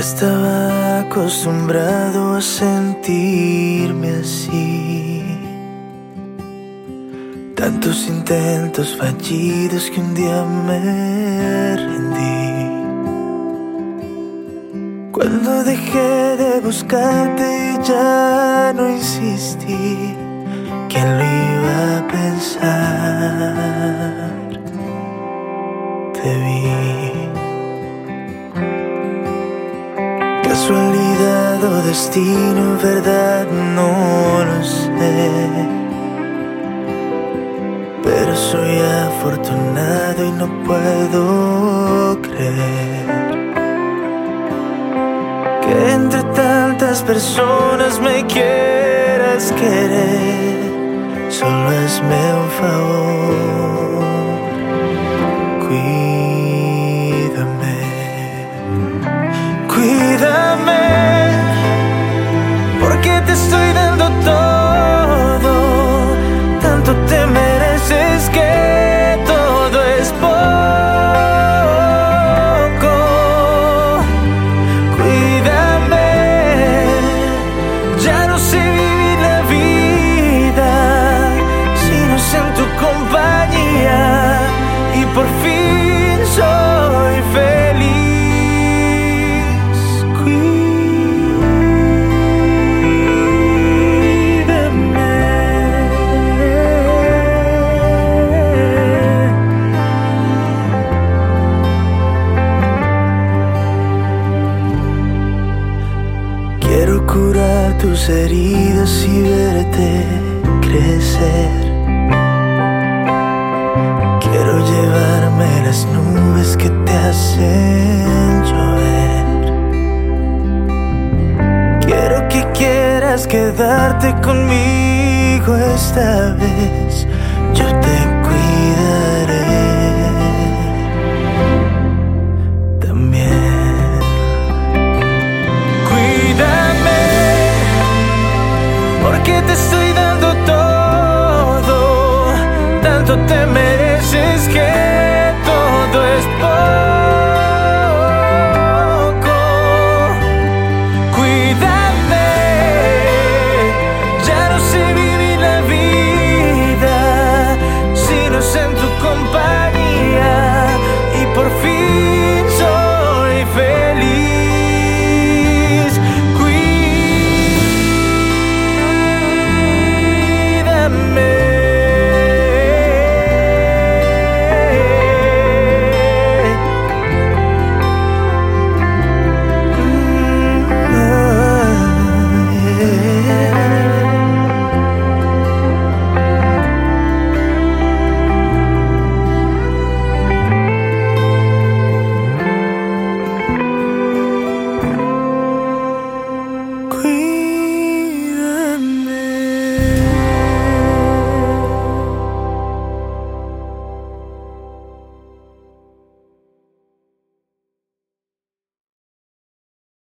estaba acostumbrado a sentirme así. Tantos intentos fallidos que un día me rendí. Cuando dejé de buscarte y ya no insistí, ¿quién lo iba a pensar? Te vi. Casualidad o destino, verdad, no lo sé. Pero soy afortunado y no puedo creer que entre tantas personas me quieras querer. Solo hazme un favor, tus heridas y verte crecer. Quiero llevarme las nubes que te hacen llover. Quiero que quieras quedarte conmigo esta vez. Yo te Tanto te mereces que todo es por queen